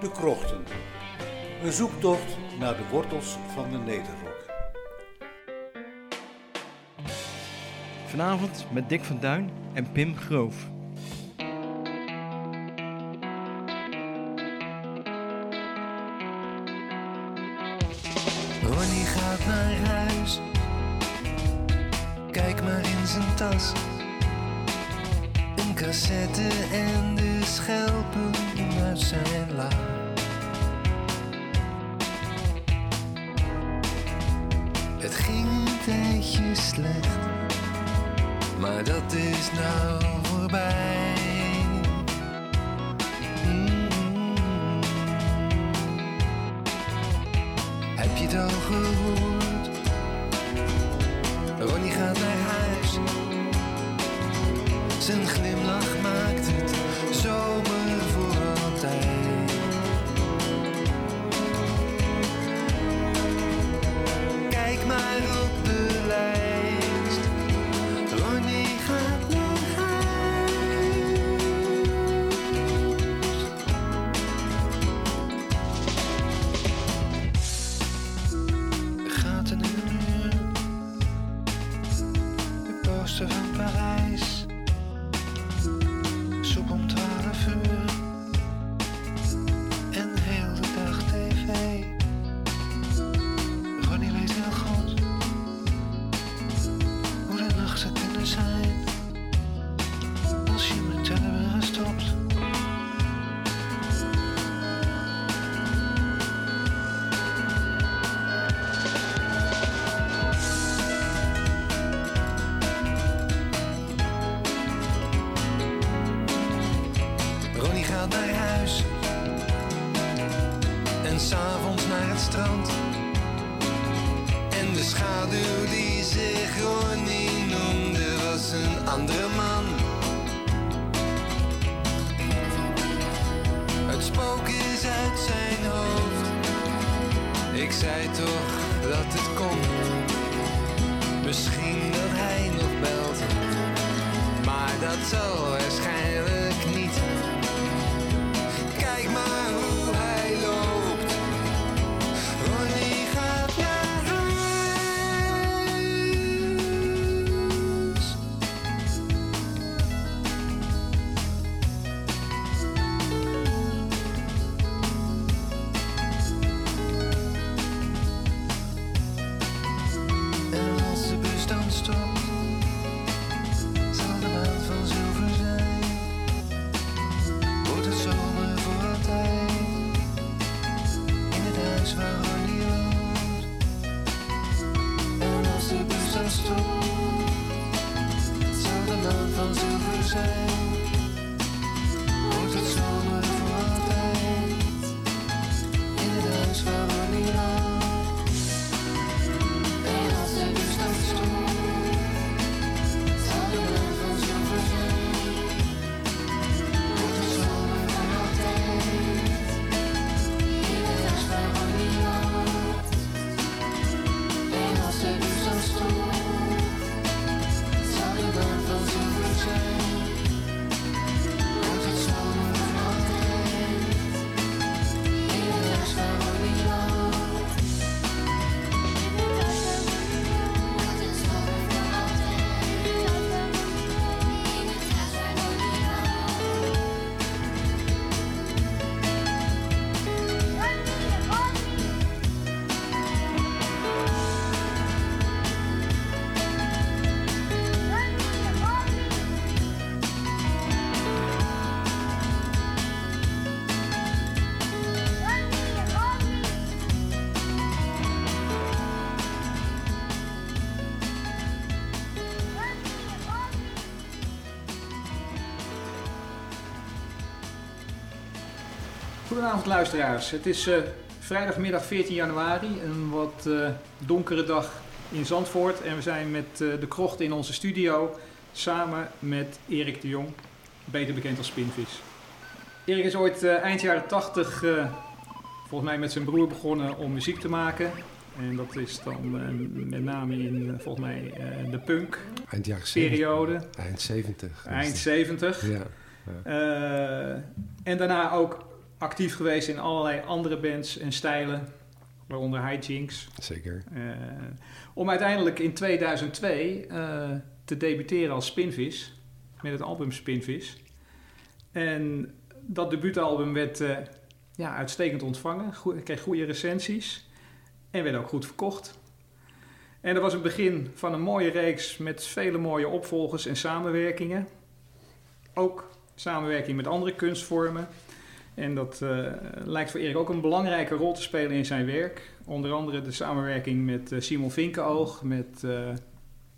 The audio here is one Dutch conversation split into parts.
De Krochten. Een zoektocht naar de wortels van de Nederrok. Vanavond met Dick van Duin en Pim Groof. Ronnie gaat naar huis. Kijk maar in zijn tas. Een cassette en de schelpen zijn la. Het ging een tijdje slecht, maar dat is nou voorbij. Goedenavond luisteraars. Het is eh, vrijdagmiddag 14 januari, een wat eh, donkere dag in Zandvoort. En we zijn met eh, de krocht in onze studio samen met Erik de Jong, beter bekend als Spinvis. Erik is ooit eind jaren 80 eh, volgens mij met zijn broer begonnen om muziek te maken. En dat is dan met name in volgens mij de punk Eind jaren 70. periode, Eind 70. eind 70. Ja. Eh, en daarna ook actief geweest in allerlei andere bands en stijlen, waaronder Hijinks. Zeker. Eh, om uiteindelijk in 2002 eh, te debuteren als Spinvis, met het album Spinvis. En dat debuutalbum werd eh, ja, uitstekend ontvangen, Goe- kreeg goede recensies en werd ook goed verkocht. En dat was het begin van een mooie reeks met vele mooie opvolgers en samenwerkingen. Ook samenwerking met andere kunstvormen. En dat eh, lijkt voor Erik ook een belangrijke rol te spelen in zijn werk. Onder andere de samenwerking met eh, Simon Vinkenoog, met eh,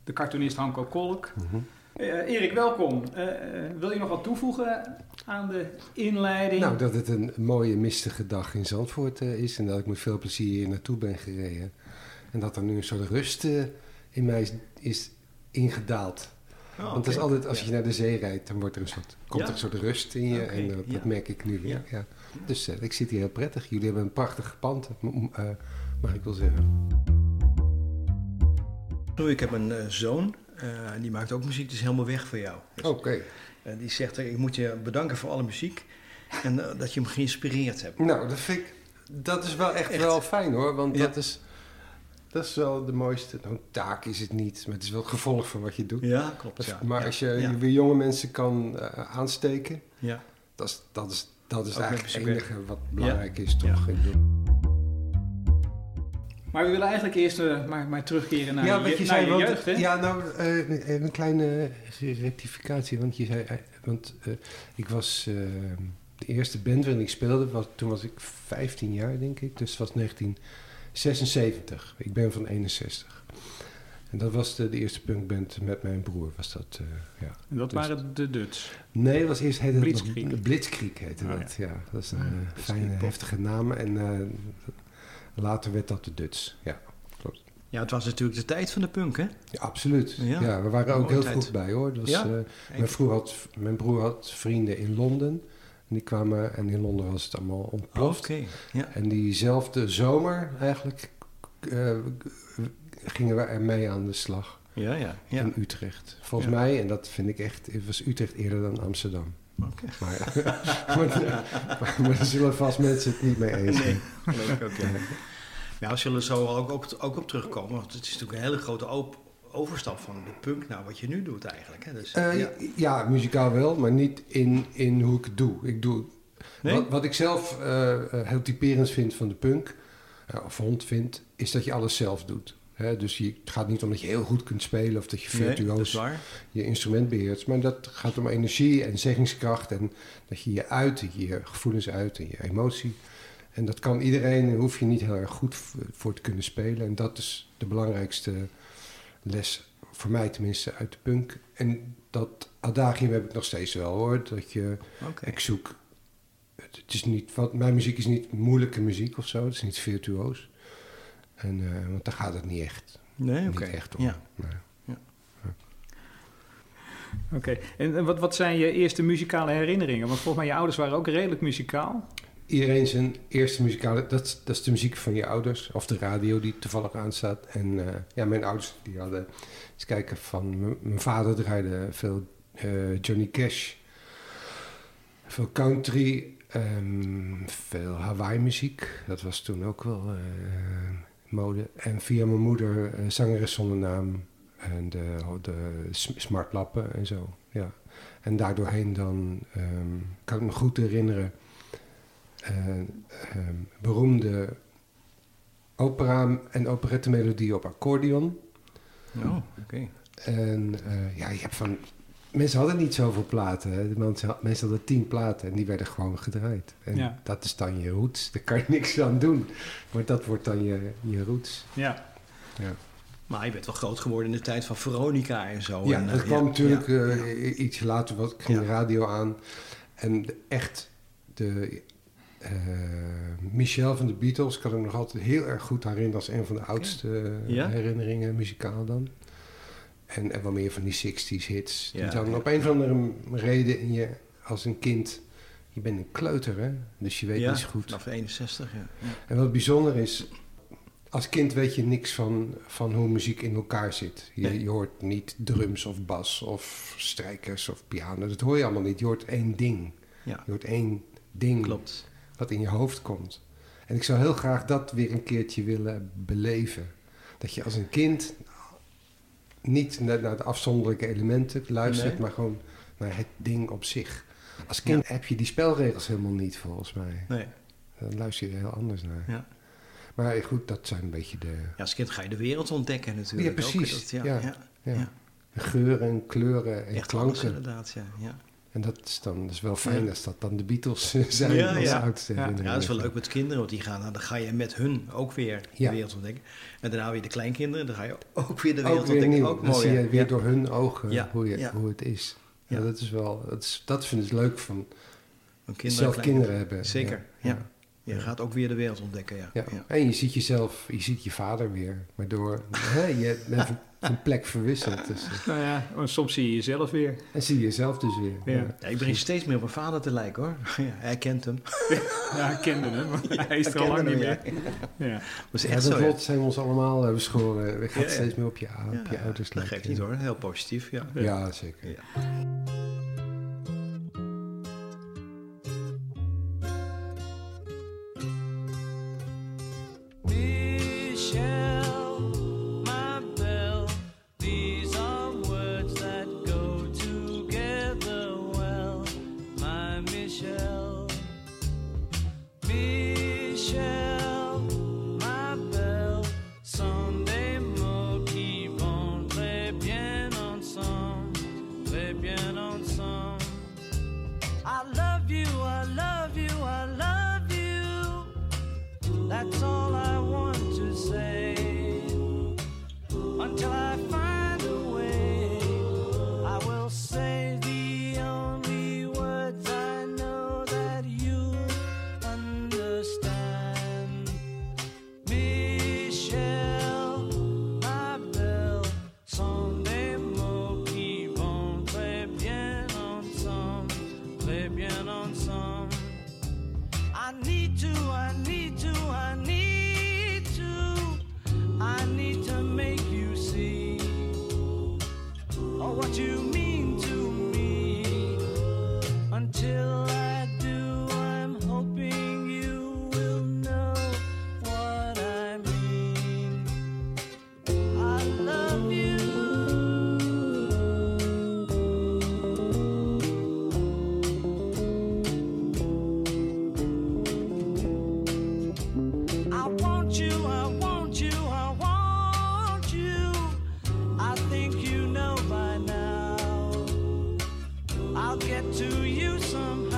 de cartoonist Hanko Kolk. Eh, Erik, welkom. Wil je nog wat toevoegen aan de inleiding? Nou, dat het een mooie mistige dag in Zandvoort is en dat ik met veel plezier hier naartoe ben gereden. En dat er nu een soort rust in mij is, is ingedaald. Oh, Want het is altijd, als Ja. je naar de zee rijdt, dan wordt er een soort, komt Ja? er een soort rust in je. En dat, merk ik nu weer. Ja. Dus eh, ik zit hier heel prettig. Jullie hebben een prachtig pand, eh, mag ik wel zeggen. Ik heb een eh, zoon, die maakt ook muziek, is helemaal weg voor jou. Dus, Oké. die zegt, ik moet je bedanken voor alle muziek en dat je hem geïnspireerd hebt. Nou, dat vind ik, dat is wel echt, Echt. wel fijn hoor. Want dat, is, dat is wel de mooiste. Nou, taak is het niet, maar het is wel het gevolg van wat je doet. Ja, klopt. Ja. Maar ja. als je ja. weer jonge mensen kan eh, aansteken, Ja. dat is, dat is, dat is Ook eigenlijk het enige wat belangrijk is, toch? Maar we willen eigenlijk eerst eh, maar, maar terugkeren naar ja, je, wat je naar zei, je jeugd, hè? ja, nou, eh, een kleine rectificatie, want je zei, want eh, ik was de eerste band waarin ik speelde, was, toen was ik 15 jaar, denk ik, dus het was 1976. Ik ben van 61. En dat was de, de eerste punkband met mijn broer, was dat, eh, ja. En dat Dus- waren de Duts. Nee, het was eerst heette het nog- Blitzkrieg. Blitzkrieg heette Oh, dat, ja. Dat is een Ah, eh, Blitzkrieg fijne, heftige naam. En eh, later werd dat de Duts, ja. ja, het was natuurlijk de tijd van de punk, hè? Ja, absoluut. Ja. Ja. we waren ook heel tijd. vroeg bij hoor. Dat was, Ja? eh, mijn, broer had, mijn broer had vrienden in Londen. En die kwamen, en in Londen was het allemaal Oh, ontploft. Oké, ja. En diezelfde zomer eigenlijk eh, gingen we ermee aan de slag Ja, ja. ja. in Utrecht. Volgens Ja. mij, en dat vind ik echt, het was Utrecht eerder dan Amsterdam. Oké. Maar, maar, maar, maar daar zullen vast mensen het niet mee eens zijn. Nee, geloof ik ook, ja. Nou, we zullen zo ook op, ook op terugkomen, want het is natuurlijk een hele grote op- overstap van de punk naar wat je nu doet eigenlijk. Hè? Dus, Eh, ja. ja. muzikaal wel, maar niet in, in hoe ik het doe. Ik doe Nee? wat, wat ik zelf eh, heel typerend vind van de punk, of vond vind, is dat je alles zelf doet. Hè, dus je, het gaat niet om dat je heel goed kunt spelen of dat je Nee, dat is virtuoos je instrument beheert. Maar dat gaat om energie en zeggingskracht en dat je je uit, je gevoelens uit en je emotie. En dat kan iedereen, daar hoef je niet heel erg goed voor te kunnen spelen. En dat is de belangrijkste les, voor mij tenminste, uit de punk. En dat adagium heb ik nog steeds wel hoor. Dat je, ik zoek, het, het is niet, wat, mijn muziek is niet moeilijke muziek of zo. Het is niet virtuoos. En, eh, want daar gaat het niet echt, Nee, oké. niet echt om. Ja. Nee. Oké. En en wat, wat zijn je eerste muzikale herinneringen? Want volgens mij je ouders waren ook redelijk muzikaal. Iedereen zijn eerste muzikale, dat, dat is de muziek van je ouders. Of de radio die toevallig aanstaat. En eh, ja, mijn ouders die hadden, eens kijken, van mijn vader draaide veel eh, Johnny Cash. Veel country, ehm, veel Hawaii muziek. Dat was toen ook wel eh, mode. En via mijn moeder zangeres zonder naam. En de, de smartlappen en zo, ja. En daardoorheen dan, ehm, kan ik me goed herinneren, beroemde opera- en operettemelodie op accordeon. Oh, oké. En eh, ja, je hebt van... Mensen hadden niet zoveel platen. Hè. Mensen, had- mensen hadden tien platen en die werden gewoon gedraaid. En Ja. dat is dan je roots. Daar kan je niks aan doen. Maar dat wordt dan je, je roots. Ja. Ja, Maar je bent wel groot geworden in de tijd van Veronica en zo. ja en, dat eh, kwam natuurlijk ja. eh, iets later. Wat, ik ging Ja. de radio aan. En de- echt de... eh, Michel van de Beatles kan ik me nog altijd heel erg goed herinneren als een van de oudste eh, Ja? herinneringen, muzikaal dan. En, en wel meer van die 60s hits. Ja, die dan op een of andere reden in je, als een kind, je bent een kleuter hè, dus je weet ja, niet zo goed. vanaf 61, ja. ja. En wat bijzonder is, als kind weet je niks van, van hoe muziek in elkaar zit. Je, Nee. je hoort niet drums of bas of strijkers of piano. Dat hoor je allemaal niet. Je hoort één ding. Ja. Je hoort één ding Klopt. Wat in je hoofd komt. En ik zou heel graag dat weer een keertje willen beleven. Dat je als een kind niet naar, de afzonderlijke elementen luistert, Nee. maar gewoon naar het ding op zich. Als kind heb je die spelregels helemaal niet, volgens mij. Nee. Dan luister je er heel anders naar. Ja. Maar goed, dat zijn een beetje de Ja, als kind ga je de wereld ontdekken natuurlijk. Ja, precies. Dat- ja, Ja. geuren en kleuren en Echt anders klanken. inderdaad, ja. En dat is dan is wel fijn als dat dan de Beatles zijn Ja, als ja. oudste Ja. dat is wel leuk met kinderen, want die gaan, nou, dan ga je met hun ook weer de wereld ontdekken. En daarna weer de kleinkinderen, dan ga je ook weer de Ook wereld weer ontdekken. nieuw. Ook dan mooi. zie je weer door hun ogen hoe, je, hoe het is. Ja. Dat is wel, dat, is, dat vind ik leuk van kinderen, zelf kinderen hebben. Zeker, ja. Je gaat ook weer de wereld ontdekken, ja. Ja. Ja. En je ziet jezelf, je ziet je vader weer. Waardoor hè, je bent van, van plek verwisseld. Dus, eh, Nou ja, soms zie je jezelf weer. en zie je jezelf dus weer. Ja. Ja, ik begin steeds meer op mijn vader te lijken hoor. Ja, hij kent hem. Ja, ik kende hem, maar hij is er Hij al lang niet meer. Ja. Dat is Ja, echt dat zo. ja. lot zijn we ons allemaal uh, beschoren. We gaan Ja, ja. steeds meer op je, op je ouders Dat lijken. geeft niet hoor, heel positief. Ja. Ja, zeker. Get to you somehow.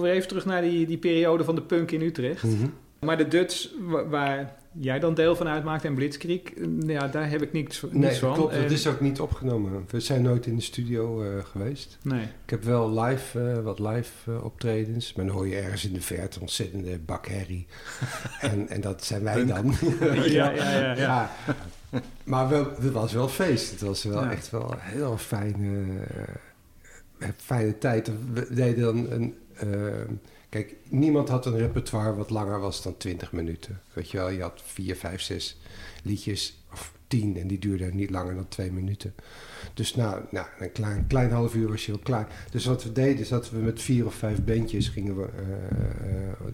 Weer even terug naar die, die periode van de punk in Utrecht. Mhm. Maar de Duts, wa- waar jij dan deel van uitmaakt en Blitzkrieg, eh, ja, daar heb ik niks, niks Nee, van. klopt. Dat is ook niet opgenomen. We zijn nooit in de studio eh, geweest. Nee. Ik heb wel live, eh, wat live optredens. Maar dan hoor je ergens in de verte ontzettende bakherrie. en, en dat zijn wij dan. Ja, ja, ja. ja. Maar wel, het was wel feest. Het was wel echt wel een heel fijne, fijne tijd. We deden dan een... eh, kijk, niemand had een repertoire wat langer was dan 20 minuten. Weet je wel, je had vier, vijf, zes liedjes of tien en die duurden niet langer dan twee minuten. Dus nou, nou een klein, klein half uur was je al klaar. Dus wat we deden is dat we met vier of vijf bandjes gingen we eh,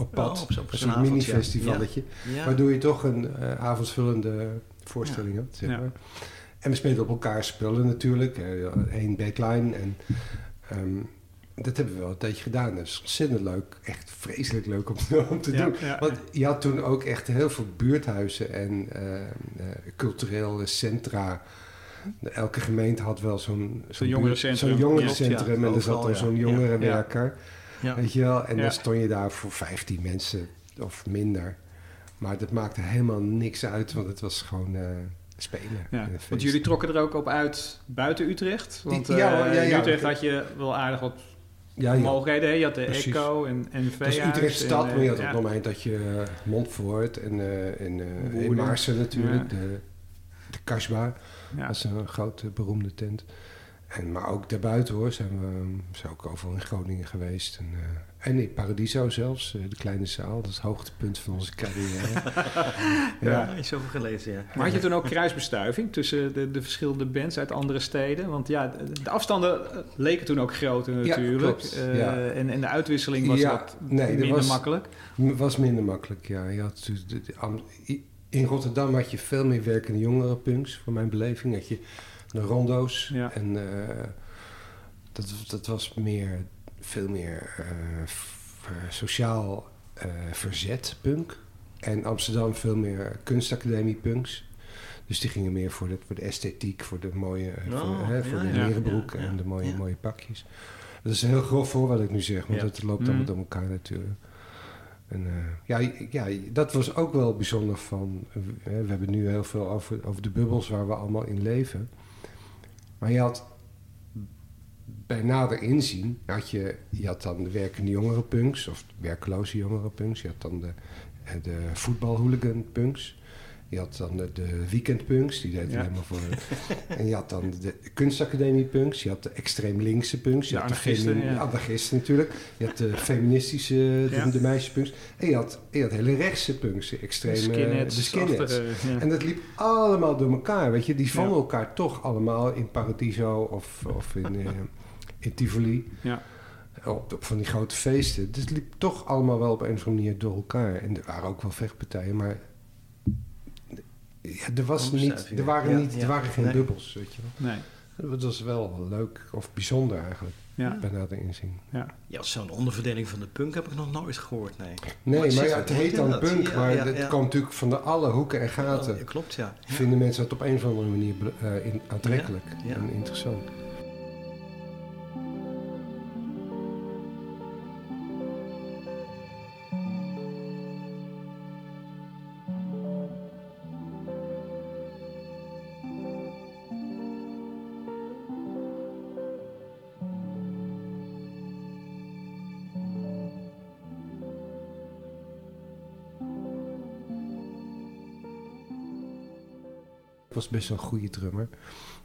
op pad. Oh, op zo'n- mini-festivalletje. Ja. Waardoor je toch een eh, avondvullende voorstelling had. Zeg Ja. maar. En we speelden op elkaar spullen natuurlijk. Eén backline. En ehm, dat hebben we wel een tijdje gedaan. Dat is ontzettend leuk. Echt vreselijk leuk om, om te Ja, doen. ja. Want je had toen ook echt heel veel buurthuizen en eh, eh, culturele centra. elke gemeente had wel zo'n... Zo'n jongerencentrum. Zo'n jongerencentrum. Ja, en er zat dan ja. zo'n jongerenwerker. Ja. Weet je wel? En Ja. dan stond je daar voor 15 mensen of minder. Maar dat maakte helemaal niks uit, want het was gewoon eh, spelen. Ja, want jullie trokken er ook op uit buiten Utrecht. Want Ja, eh, ja, in ja. Utrecht had je wel aardig wat ja, ja. mogelijkheden. Je had de Precies. Echo en NV. Het was Utrecht stad, maar je had op het moment dat je eh, Montfort en, eh en eh. Maarsen natuurlijk, de, de. Dat is een grote beroemde tent. En, maar ook daarbuiten hoor, zijn we zijn ook overal in Groningen geweest. En, eh, en in Paradiso zelfs, eh, de kleine zaal. Dat is het hoogtepunt van onze carrière. Ja, ja. is over gelezen, ja. Maar had je toen ook kruisbestuiving tussen de, de verschillende bands uit andere steden? Want ja, de, de afstanden eh, leken toen ook groter Ja, natuurlijk. klopt, Eh, ja. en, en de uitwisseling was Ja, wat nee, er minder was- makkelijk. Was minder makkelijk, ja. Je had dus de- de- in Rotterdam had je veel meer werkende jongerenpunks, voor mijn beleving. Had je de rondo's. Ja. En eh, dat, dat was meer, veel meer eh, eh, sociaal eh, verzet punk. En Amsterdam veel meer kunstacademie punks. Dus die gingen meer voor de, voor de esthetiek, voor de mooie, voor, Oh, hè, voor ja, de leren broek ja, ja, en de mooie, mooie pakjes. Dat is heel grof voor wat ik nu zeg, want het loopt Mm. allemaal door elkaar natuurlijk. En ja, ja, dat was ook wel bijzonder van... eh, we hebben nu heel veel over, over de bubbels waar we allemaal in leven. Maar je had bij nader inzien... Had je, je had dan de werkende jongerenpunks of werkloze jongerenpunks. Je had dan de, eh, de voetbalhooliganpunks. Je had dan de, de weekendpunks, die Ja. helemaal voor... en je had dan de kunstacademiepunks. Je had de extreem linkse punks. Je De had de anarchisten, ja. natuurlijk. Je had de feministische, de, Ja. de meisjespunks. En je had, je had hele rechtse punks, de extreme... Skinheads. de skinheads. ja. En dat liep allemaal door elkaar, weet je. Die vonden Ja. elkaar toch allemaal in Paradiso of, of in, eh, in Tivoli. Ja. Op, op van die grote feesten. Dus het liep toch allemaal wel op een of andere manier door elkaar. En er waren ook wel vechtpartijen, maar... Ja, er, was niet, er waren, Ja, niet, ja. er waren geen Nee. bubbels, weet je wel. Nee. Dat was wel leuk of bijzonder eigenlijk, Ja. bij nader inzien. Ja, zo'n onderverdeling van de punk heb ik nog nooit gehoord, nee. Nee, maar, ja, het heet dan dat- punk, ja, maar ja, het ja. komt natuurlijk van de alle hoeken en gaten. Ja, klopt, ja. Ja. Vinden mensen dat op een of andere manier eh, in- aantrekkelijk Ja. en interessant. Was best wel een goede drummer.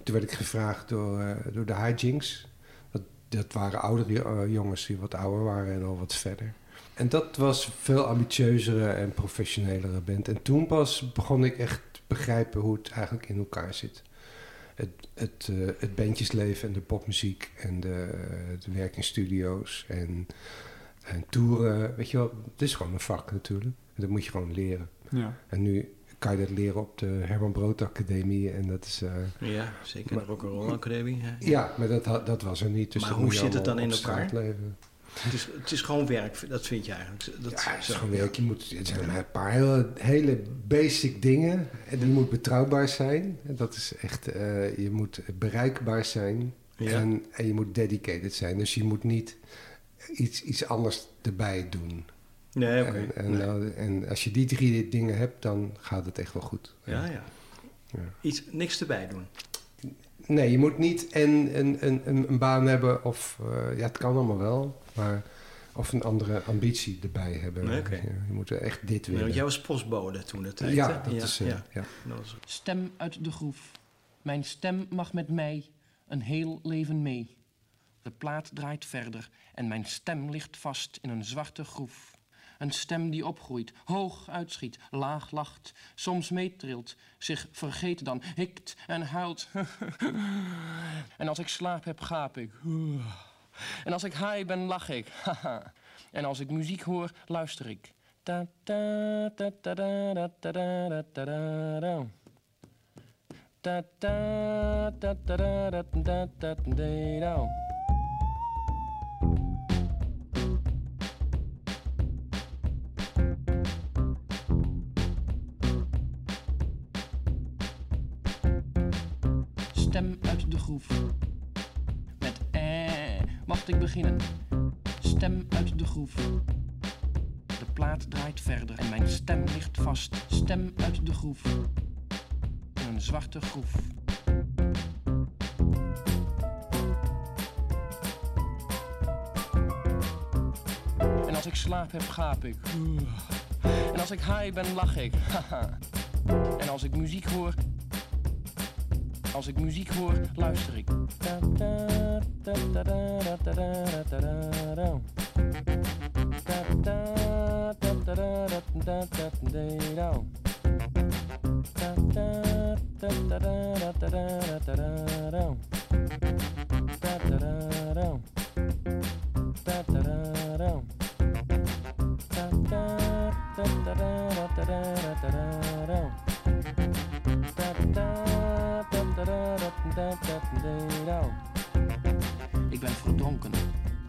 Toen werd ik gevraagd door, eh, door de Hijinks. Dat, dat waren oudere eh, jongens die wat ouder waren en al wat verder. En dat was veel ambitieuzere en professionelere band. En toen pas begon ik echt te begrijpen hoe het eigenlijk in elkaar zit. Het, het, eh, het bandjesleven en de popmuziek en de, de werk in studio's en, en toeren. Weet je wel, het is gewoon een vak natuurlijk. En dat moet je gewoon leren. Ja. En nu kan je dat leren op de Herman Brood Academie. En dat is... eh, Ja, zeker. De Rock'n'Roll Academie. hè. ja, maar dat, dat was er niet. Dus Maar hoe zit het dan in elkaar? leven. Het, is, het is gewoon werk, dat vind je eigenlijk. Dat, ja, het is zo. gewoon werk. Je moet, het zijn maar een paar hele, hele basic dingen. En die moet betrouwbaar zijn. En dat is echt... eh, je moet bereikbaar zijn. Ja. En, en je moet dedicated zijn. Dus je moet niet iets, iets anders erbij doen. Nee, oké. En, en, Nee. nou, en als je die drie dingen hebt, dan gaat het echt wel goed. Ja, ja. Ja. Iets, niks erbij doen. Nee, je moet niet en een, een, een, een baan hebben of... eh, ja, het kan allemaal wel, maar... Of een andere ambitie erbij hebben. Nee. Ja, je moet echt dit willen. jij was postbode toen tijd. ja, hè? dat is... eh, ja. Stem uit de groef. Mijn stem mag met mij een heel leven mee. De plaat draait verder en mijn stem ligt vast in een zwarte groef. Een stem die opgroeit, hoog uitschiet, laag lacht, soms meetrilt, zich vergeet dan, hikt en huilt. en als ik slaap heb, gaap ik. En als ik high ben, lach ik. en als ik muziek hoor, luister ik. Stem uit de groef. De plaat draait verder en mijn stem ligt vast. Stem uit de groef. In een zwarte groef. En als ik slaap heb, gaap ik. En als ik high ben, lach ik. En als ik muziek hoor. Als ik muziek hoor, luister ik. Da, da, da, da, da, da,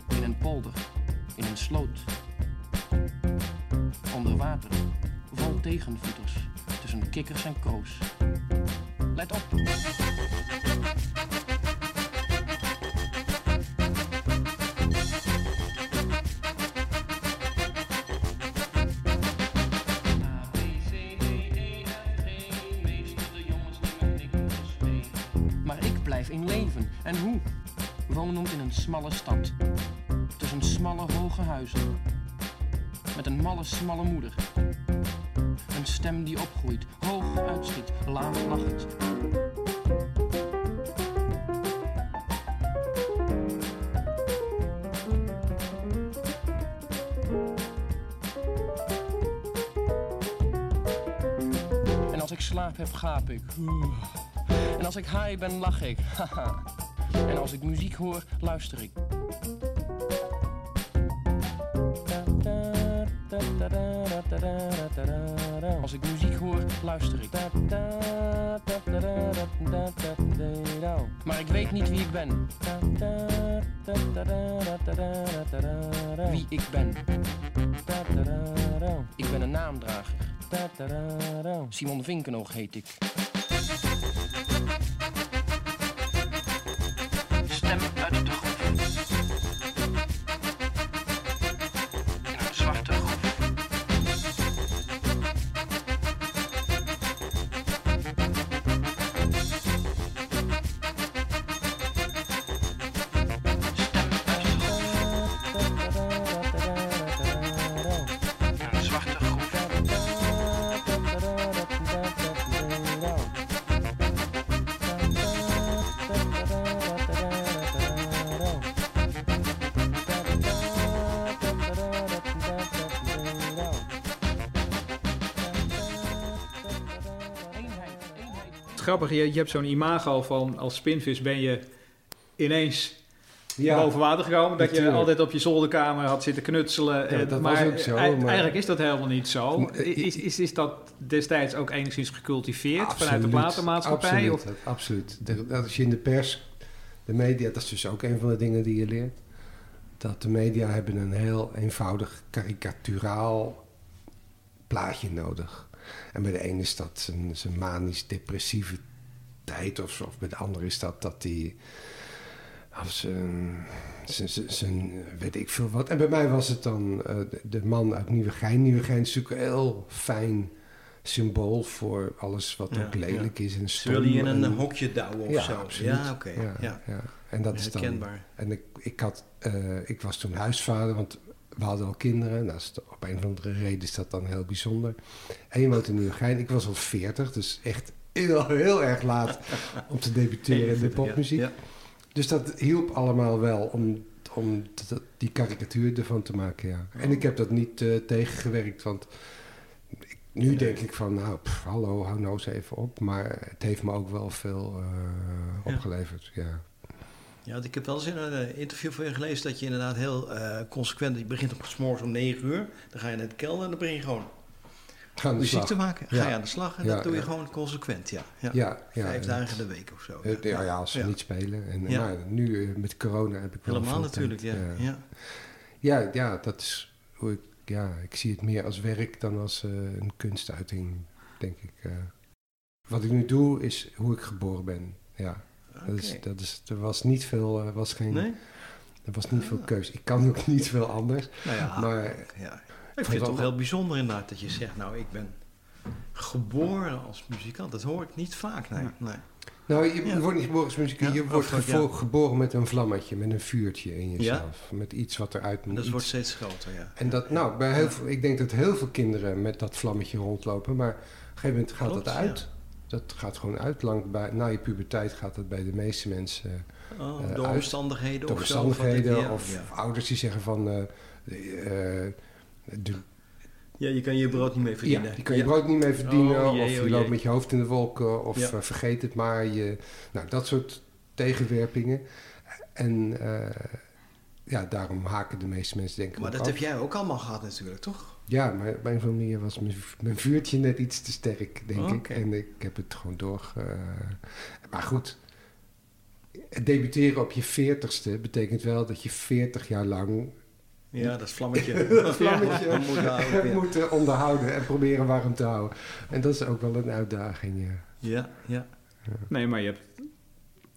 in een polder, in een sloot. Onder water, vol tegenvoeters, tussen kikkers en kroos. Let op! Wonend in een smalle stad. Tussen smalle hoge huizen. Met een malle smalle moeder. Een stem die opgroeit, hoog uitschiet, laag lacht. En als ik slaap heb, gaap ik. En als ik high ben, lach ik. Als ik muziek hoor, luister ik. Als ik muziek hoor, luister ik. Maar ik weet niet wie ik ben. Wie ik ben. Ik ben een naamdrager. Simon Vinkenoog heet ik. Het grappige, je, je hebt zo'n imago van als spinvis ben je ineens Ja, boven water gekomen. Dat je altijd op je zolderkamer had zitten knutselen. En- dat was maar, ook zo, maar- eigenlijk is dat helemaal niet zo. Maar- Is, is, is dat destijds ook enigszins gecultiveerd vanuit de platenmaatschappij? Absoluut, Of, absoluut. Als je in de pers, de media, dat is dus ook een van de dingen die je leert. Dat de media hebben een heel eenvoudig karikaturaal plaatje nodig. En bij de ene is dat zijn, zijn manisch-depressieve tijd, of, of bij de ander is dat dat die. Of zijn, zijn, zijn, zijn- weet ik veel wat. En bij mij was het dan eh, de, man uit Nieuwegein. Nieuwegein is natuurlijk een heel fijn symbool voor alles wat Ja, ook lelijk is en Ze stom. willen je in een en- hokje douwen of ja, zo. absoluut. Ja, oké. Ja. En dat is dan. herkenbaar. En ik, ik, had, eh, ik was toen huisvader, want we hadden al kinderen. Nou, op een of andere reden is dat dan heel bijzonder. En je woont in Nieuwegein. Ik was al 40, dus echt heel, heel erg laat om te debuteren in de popmuziek. Ja. Dus dat hielp allemaal wel om, om die karikatuur ervan te maken, ja. En ik heb dat niet eh, tegengewerkt, want ik- nu Nee. denk ik van, nou, pff, hallo, hou nou eens even op. Maar het heeft me ook wel veel eh, opgeleverd, ja. Ja, ik heb wel eens in een eh, interview van je gelezen dat je inderdaad heel eh, consequent... Je begint op 's morgens om 9 uur, dan ga je naar de kelder en dan begin je gewoon muziek slag. te maken. Ga Ja. je aan de slag en Ja, dat doe je ja. gewoon consequent, ja. ja. Vijf dagen in de week of zo. Eh, Ja, ja, als ze niet spelen. En, nu met corona heb ik wel Helemaal natuurlijk, ja. ja. Ja, ja, dat is hoe ik... Ja, ik zie het meer als werk dan als een kunstuiting, denk ik. Wat ik nu doe, is hoe ik geboren ben. Ja, Dat dat is, er was niet veel, eh, was geen, Nee? er was niet veel keus. Ik kan ook niet veel anders. Nou ja, Maar ja. ik vind het toch heel bijzonder inderdaad dat je zegt, nou ik ben geboren als muzikant. Dat hoor ik niet vaak, nee. nee. Nou, je Ja. wordt niet geboren als muzikant. Ja, Je wordt ja. geboren met een vlammetje, met een vuurtje in jezelf. Met iets wat eruit En moet. dat iets- wordt steeds groter, ja. En dat, nou, bij heel veel, ik denk dat heel veel kinderen met dat vlammetje rondlopen. Maar op een gegeven moment gaat Klopt, dat uit. Dat gaat gewoon uit. Lang bij, na je puberteit gaat dat bij de meeste mensen. Oh, Eh, door uit- omstandigheden of omstandigheden. of ja. ouders die zeggen van... eh, eh, Ja, je kan je brood niet mee verdienen. Ja, die kan je brood niet mee verdienen. Oh, jee, of je oh, loopt jee. met je hoofd in de wolken. Of Ja. eh, vergeet het maar. Je, nou, dat soort tegenwerpingen. En eh, ja, daarom haken de meeste mensen denken Maar dat heb jij ook allemaal gehad natuurlijk, toch? Ja, maar op een of andere manier was mijn, mijn vuurtje net iets te sterk, denk ik. En ik heb het gewoon door... eh, maar goed, debuteren op je veertigste betekent wel dat je veertig jaar lang Ja, dat is vlammetje. dat vlammetje Ja, moet houden, hebt ja. moeten onderhouden en proberen warm te houden. En dat is ook wel een uitdaging, ja. Ja, ja. Nee, maar je hebt,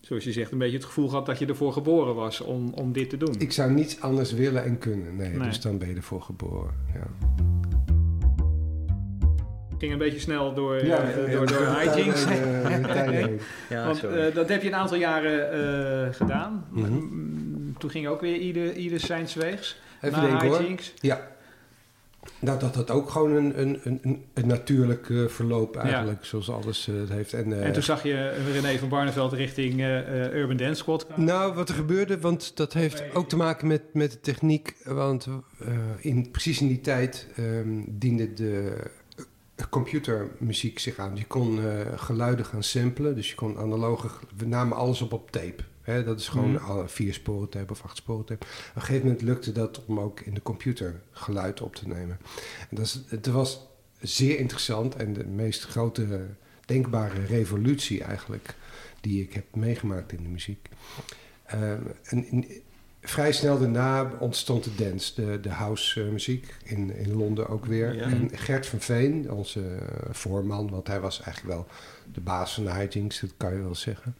zoals je zegt, een beetje het gevoel gehad dat je ervoor geboren was om, om dit te doen. Ik zou niets anders willen en kunnen. Nee, Nee. dus dan ben je ervoor geboren. Ja. ging een beetje snel door, eh, Ja, door, door hijinks. tijden, eh, ja Want eh, dat heb je een aantal jaren eh, gedaan. Mhm. Mm, Toen ging ook weer ieder, ieder zijn weegs. Even denken hoor. hijinks. Ja. Nou, dat had ook gewoon een, een, een- een, natuurlijk eh, verloop eigenlijk, zoals alles eh, het heeft. En, eh, En toen zag je René van Barneveld richting Urban Dance Squad. Nou, wat er gebeurde, want dat heeft ook te maken met, met de techniek. Want in, precies in die tijd ehm, diende de computermuziek zich aan. Je kon geluiden gaan samplen, dus je kon analoge... We namen alles op op tape. Hè, dat is gewoon alle vier sporen tape of acht sporen tape. Op een gegeven moment lukte dat om ook in de computer geluid op te nemen. En dat is, het was zeer interessant en de meest grote denkbare revolutie eigenlijk die ik heb meegemaakt in de muziek. Ehm, en in- vrij snel daarna ontstond de dance, de, de house eh, muziek in, in Londen ook weer. Ja. En Gert van Veen, onze eh, voorman, want hij was eigenlijk wel de baas van de hijinks, dat kan je wel zeggen.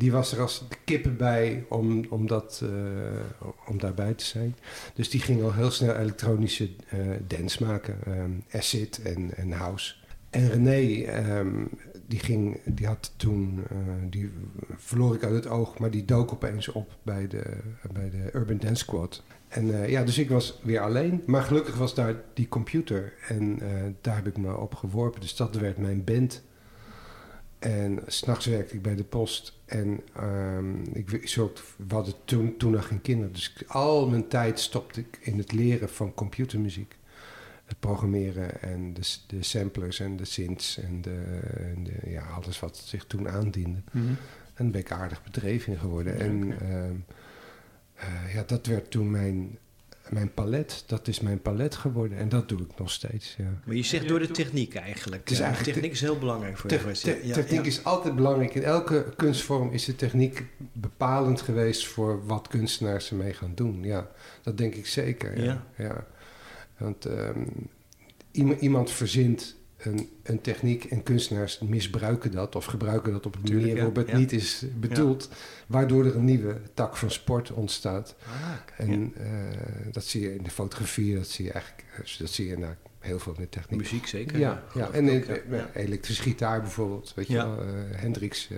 Die was er als de kippen bij om, om, dat, eh, om daarbij te zijn. Dus die ging al heel snel elektronische eh, dance maken, ehm, acid en, en house. En René, ehm, die, ging, die had toen, eh, die verloor ik uit het oog, maar die dook opeens op bij de, bij de Urban Dance Squad. En ja, dus ik was weer alleen. Maar gelukkig was daar die computer en daar heb ik me op geworpen. Dus dat werd mijn band. En s'nachts werkte ik bij de post. En ehm, ik, zorgde, we hadden toen, toen nog geen kinderen. Dus al mijn tijd stopte ik in het leren van computermuziek. Het programmeren en de, de samplers en de synths en, de, en de, ja, alles wat zich toen aandiende. Mhm. En daar ben ik aardig bedreven in geworden. En ehm, eh, ja, dat werd toen mijn, mijn palet. Dat is mijn palet geworden. En dat doe ik nog steeds, ja. Maar je zegt door de techniek eigenlijk. Het is Eh, eigenlijk techniek is heel belangrijk voor Te- je. te- Ja, techniek ja. is altijd belangrijk. In elke kunstvorm is de techniek bepalend geweest voor wat kunstenaars ermee gaan doen. Ja, dat denk ik zeker. Ja. Ja. Ja. Want ehm, iemand, iemand verzint een, een techniek en kunstenaars misbruiken dat of gebruiken dat op een manier waarop het Ja. niet is bedoeld, waardoor er een nieuwe tak van sport ontstaat. Ah, En eh, dat zie je in de fotografie, dat zie je eigenlijk, eh, dat zie je nou heel veel in de techniek. Muziek zeker. Ja, ja. en in, ook, eh, elektrische gitaar bijvoorbeeld. Weet je wel, eh, Hendricks eh,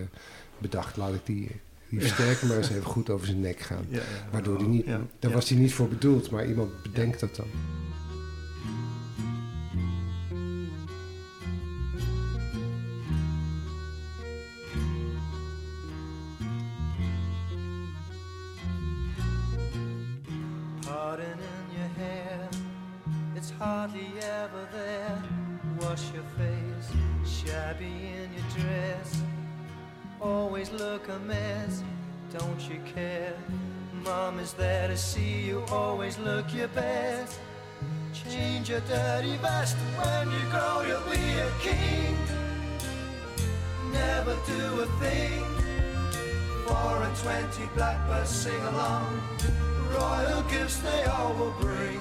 bedacht, laat ik die, die versterker maar eens even goed over zijn nek gaan. Waardoor die niet, daar was hij niet voor bedoeld, maar iemand bedenkt dat dan. Hardly ever there. Wash your face, shabby in your dress. Always look a mess, don't you care? Mom is there to see you, always look your best. Change your dirty vest when you grow, you'll be a king. Never do a thing. Four and twenty blackbirds sing along royal gifts they all will bring.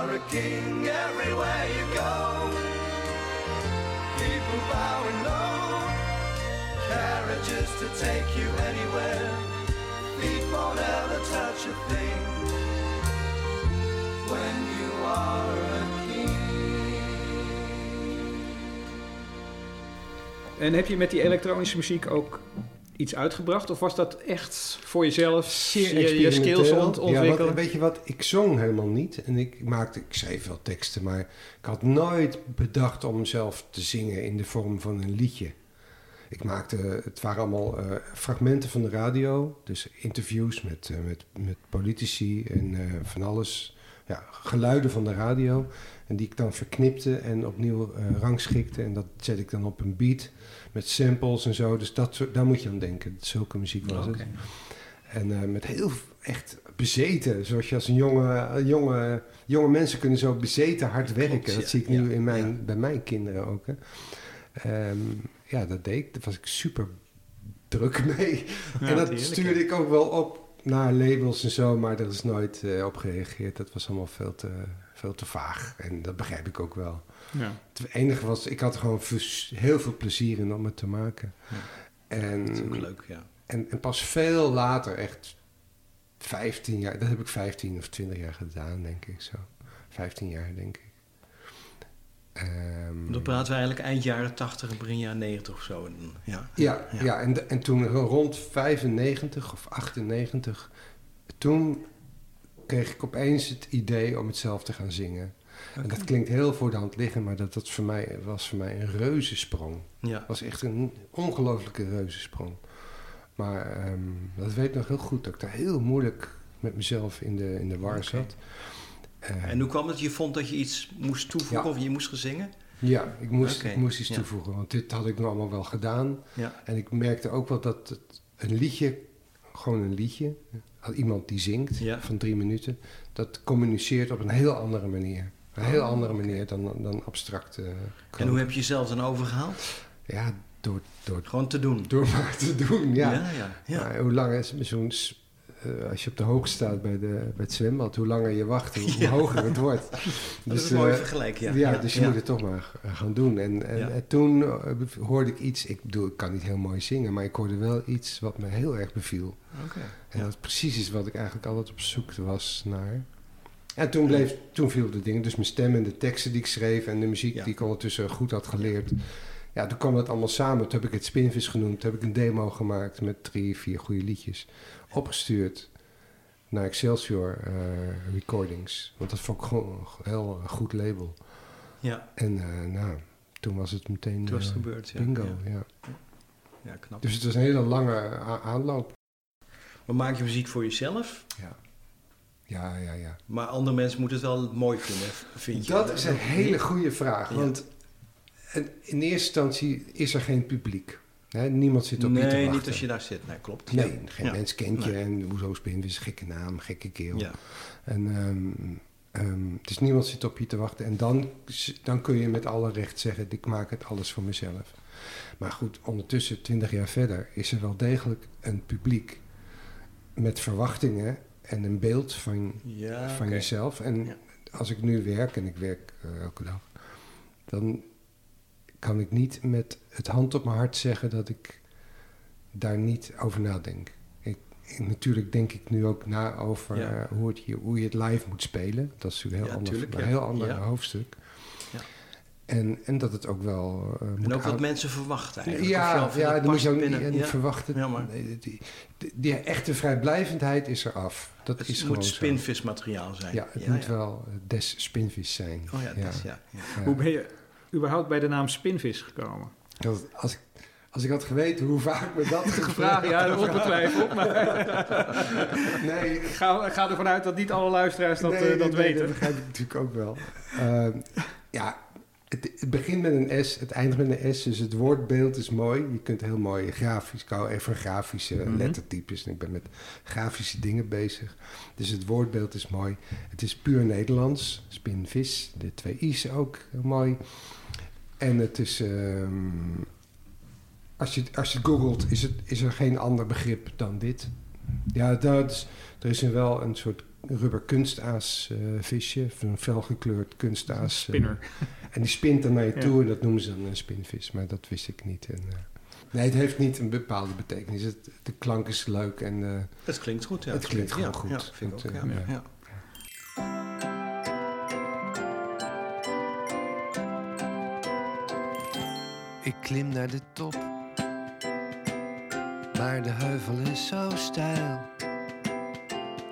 Are a king, everywhere you go, people bowing low. Carriages to take you anywhere. Feet won't ever touch a thing. When you are a king. En heb je met die elektronische muziek ook iets uitgebracht? Of was dat echt voor jezelf Zeer je, je skills Ja, wat, weet je wat, ik zong helemaal niet. En ik, maakte, ik schreef wel teksten, maar ik had nooit bedacht om zelf te zingen in de vorm van een liedje. Ik maakte, het waren allemaal eh, fragmenten van de radio, dus interviews met, eh, met, met politici en eh, van alles. Ja, geluiden van de radio. En die ik dan verknipte en opnieuw eh, rangschikte. En dat zet ik dan op een beat met samples en zo. Dus dat, daar moet je aan denken. Zulke muziek was het. En eh, met heel echt bezeten, zoals je als een jonge, een jonge, jonge mensen kunnen zo bezeten hard werken. Klopt, dat ja. zie ik nu Ja, in mijn, ja. bij mijn kinderen ook. Hè. Ehm, ja, dat deed ik. Daar was ik super druk mee. En dat heerlijk, stuurde ik ook wel op naar labels en zo, maar daar is nooit eh, op gereageerd. Dat was allemaal veel te, veel te vaag. En dat begrijp ik ook wel. Ja. Het enige was, ik had er gewoon heel veel plezier in om het te maken. Ja. En, Dat is ook leuk, ja. en, en pas veel later, echt 15 jaar, dat heb ik 15 of 20 jaar gedaan, denk ik zo. 15 jaar, denk ik. Ehm, Dan praten we eigenlijk eind jaren 80 en begin jaren 90 of zo. Ja. ja, Ja. ja. en, en toen rond 95 of 98, toen kreeg ik opeens het idee om het zelf te gaan zingen. En dat klinkt heel voor de hand liggen, maar dat, dat voor mij, was voor mij een reuzensprong. ja. Het was echt een ongelofelijke reuzensprong. Maar ehm, dat weet ik nog heel goed, dat ik daar heel moeilijk met mezelf in de, in de war zat. Eh, En hoe kwam het? Je vond dat je iets moest toevoegen Ja. of je moest gaan zingen? Ja, ik moest, ik moest iets ja. toevoegen, want dit had ik nog allemaal wel gedaan. Ja. En ik merkte ook wel dat het, een liedje, gewoon een liedje, iemand die zingt van drie minuten, dat communiceert op een heel andere manier. Een heel Oh, andere manier dan, dan abstracte. En hoe heb je jezelf dan overgehaald? Ja, door, door, Gewoon te doen. door maar te doen, ja. ja. ja, ja. Maar hoe langer is zo'n... eh, als je op de hoogte staat bij, de, bij het zwembad, hoe langer je wacht, hoe, Ja. hoger het wordt. dat is een mooi eh, vergelijk, ja. Ja, dus je moet het toch maar gaan doen. En, en, toen eh, hoorde ik iets, ik bedoel, ik kan niet heel mooi zingen, maar ik hoorde wel iets wat me heel erg beviel. Oké. En dat precies is wat ik eigenlijk altijd op zoek was naar. En toen, bleef, toen viel de dingen, dus mijn stem en de teksten die ik schreef en de muziek die ik ondertussen goed had geleerd. Ja, toen kwam dat allemaal samen. Toen heb ik het Spinvis genoemd. Toen heb ik een demo gemaakt met drie, vier goede liedjes. Opgestuurd naar Excelsior eh, Recordings. Want dat vond ik gewoon een heel goed label. Ja, En eh, nou, toen was het meteen toen was het eh, gebeurd. Ja. bingo. Ja. Ja. ja, knap. Dus het was een hele lange aanloop. Maar maak je muziek voor jezelf? Ja, ja, ja. ja. Maar andere mensen moeten het wel mooi vinden, vind je? Dat is een hele goede vraag. Ja. Want in eerste instantie is er geen publiek. Hè, niemand zit op je te Nee, wachten. niet als je daar zit. Nee, klopt. Nee, Ja. geen Ja. mens kent je. Nee. En hoezo Spinvis, gekke naam, gekke keel. Ja. En ehm, het Dus niemand zit op je te wachten. En dan, dan kun je met alle recht zeggen, ik maak het alles voor mezelf. Maar goed, ondertussen, twintig jaar verder, is er wel degelijk een publiek met verwachtingen en een beeld van, Ja, van jezelf. En als ik nu werk, en ik werk eh, elke dag, dan kan ik niet met het hand op mijn hart zeggen dat ik daar niet over nadenk. Ik, ik- natuurlijk denk ik nu ook na over Ja. eh, hoe, het hier, hoe je het live moet spelen. Dat is natuurlijk een heel Ja, ander, tuurlijk, een ja. heel ander hoofdstuk. Ja. En, en dat het ook wel eh, moet En ook wat mensen verwachten eigenlijk. Ja, ja, dat dan moet je ook niet, verwachten. Maar- nee, die, die, die echte vrijblijvendheid is er af. Dat Het is moet spinvismateriaal zijn. Ja, het moet wel des spinvis zijn. Oh ja, ja. Ja. Hoe ben je überhaupt bij de naam Spinvis gekomen? Dat- als, ik, als ik had geweten hoe vaak me dat Vraag, ja, ongetwijfeld. Maar Nee, ik ga, ik ga ervan uit dat niet alle luisteraars dat, nee, eh, dat nee, weten. Dat begrijp ik natuurlijk ook wel. Ehm, ja, het, het begint met een S, het eindigt met een S. Dus het woordbeeld is mooi. Je kunt heel mooi grafisch, ik hou even van grafische Mhm. lettertypes. En ik ben met grafische dingen bezig. Dus het woordbeeld is mooi. Het is puur Nederlands. Spinvis, de twee I's ook heel mooi. En het is... ehm, als, je, als je het googelt, is, het, is er geen ander begrip dan dit. Ja, dat is, er is een wel een soort rubber kunstaas eh, visje, of een felgekleurd kunstaas. eh, Spinner. en die spint er naar je Ja. toe en dat noemen ze dan een spinvis, maar dat wist ik niet. En, eh, nee, het heeft niet een bepaalde betekenis. Het, de klank is leuk en eh, Het klinkt goed, ja. Het klinkt gewoon ja, goed. Ja, vind ik ook, ja. eh, ja. ja. ja. Ik klim naar de top, maar de heuvel is zo steil.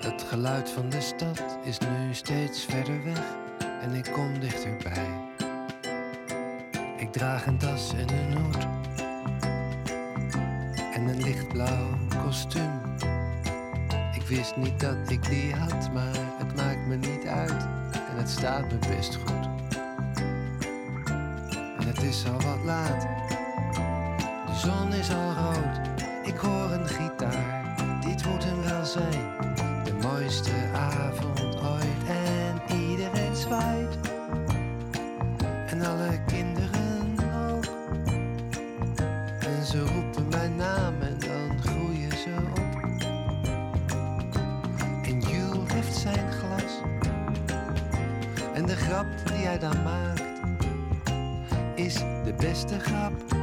Het geluid van de stad is nu steeds verder weg en ik kom dichterbij. Ik draag een tas en een hoed en een lichtblauw kostuum. Ik wist niet dat ik die had, maar het maakt me niet uit en het staat me best goed. Het is al wat laat. De zon is al rood. Ik hoor een gitaar. Dit moet hem wel zijn. De mooiste avond ooit. En iedereen zwaait. En alle kinderen ook. En ze roepen mijn naam en dan groeien ze op. En Jules heeft zijn glas. En de grap die hij dan maakt beste grap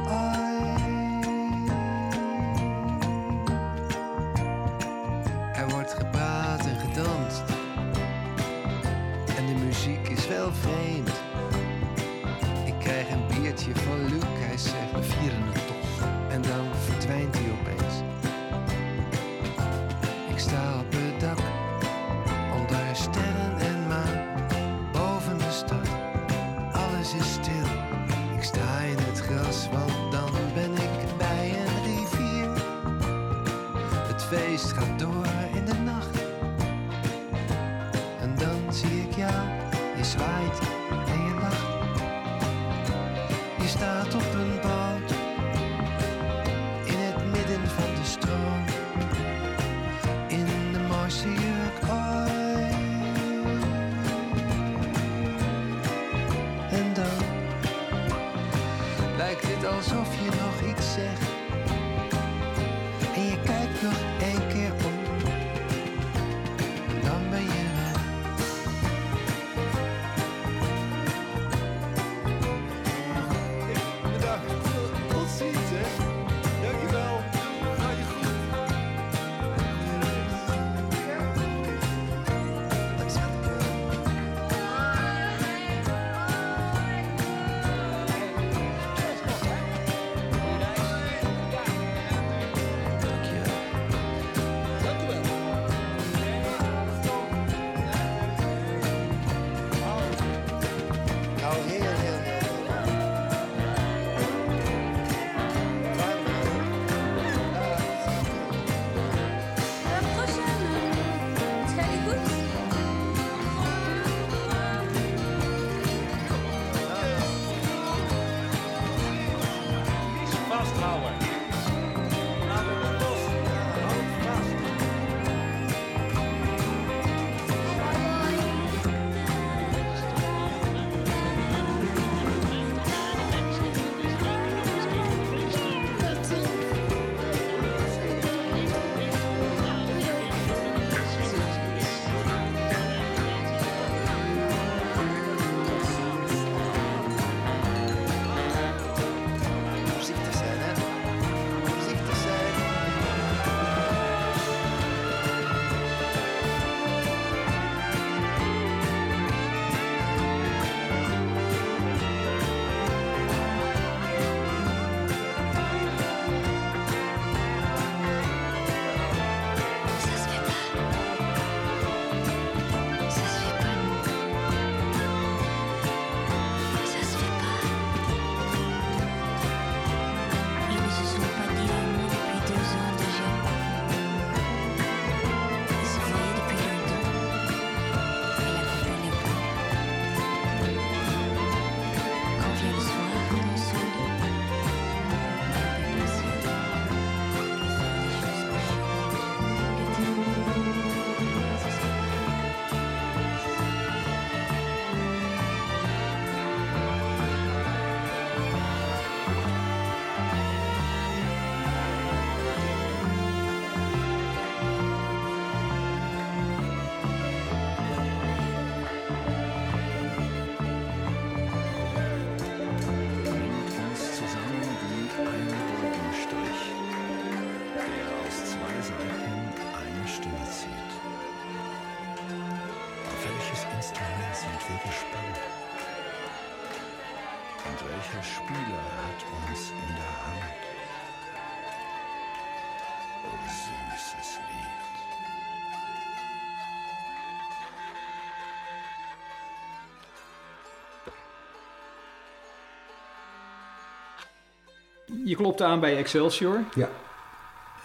Je klopte aan bij Excelsior. Ja.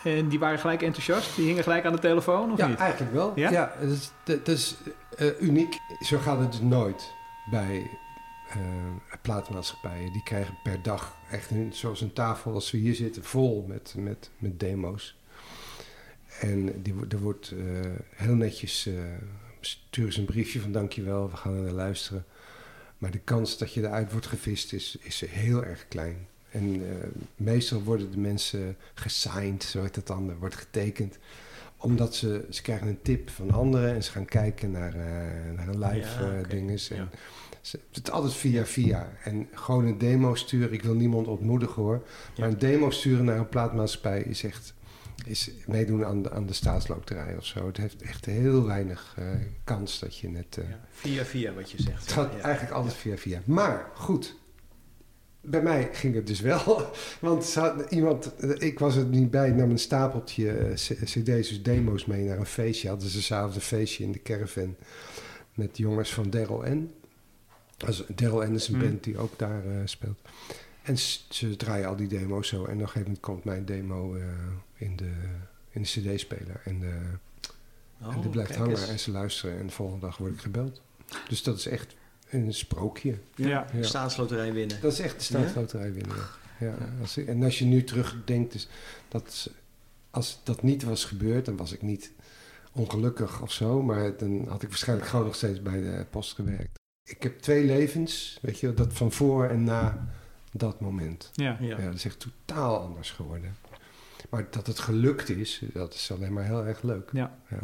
En die waren gelijk enthousiast. Die hingen gelijk aan de telefoon, of ja, niet? eigenlijk wel. Ja? Ja, dat is, dat is eh, uniek. Zo gaat het dus nooit bij eh, platenmaatschappijen. Die krijgen per dag echt een, zoals een tafel als we hier zitten vol met, met, met demo's. En die, er wordt eh, heel netjes, sturen ze een briefje van dankjewel, we gaan er naar luisteren. Maar de kans dat je eruit wordt gevist is, is heel erg klein. En eh, meestal worden de mensen gesigned, zo heet dat dan, er wordt getekend. Omdat ze, ze krijgen een tip van anderen en ze gaan kijken naar, eh, naar een live Ja, eh, dinges. En Ja. ze- het is altijd via via. En gewoon een demo sturen, ik wil niemand ontmoedigen hoor. Maar Ja. een demo sturen naar een plaatmaatschappij is echt is meedoen aan de, aan de staatsloterij of zo. Het heeft echt heel weinig kans dat je net... Ja, Via via wat je zegt. het gaat Ja. eigenlijk altijd via via. Maar goed, bij mij ging het dus wel. Want iemand, ik was er niet bij, nam een stapeltje eh, cd's, dus demo's mee naar een feestje. Hadden ze s'avonds een feestje in de caravan met jongens van Daryl N. Also, Daryl N is een Hmm. band die ook daar eh, speelt. En ze draaien al die demo's zo. En op een gegeven moment komt mijn demo eh, in de, in de cd-speler. En, de, Oh, en die blijft kijk hangen en ze luisteren. En de volgende dag word ik gebeld. Dus dat is echt een sprookje. Ja. Ja. Staatsloterij winnen. Dat is echt de staatsloterij winnen. Ja. Ja, als en als je nu terugdenkt, dus dat als dat niet was gebeurd, dan was ik niet ongelukkig of zo, maar dan had ik waarschijnlijk gewoon nog steeds bij de post gewerkt. Ik heb twee levens, weet je, dat van voor en na dat moment. Ja. Ja. Ja, dat is echt totaal anders geworden. Maar dat het gelukt is, dat is alleen maar heel erg leuk. Ja. Ja.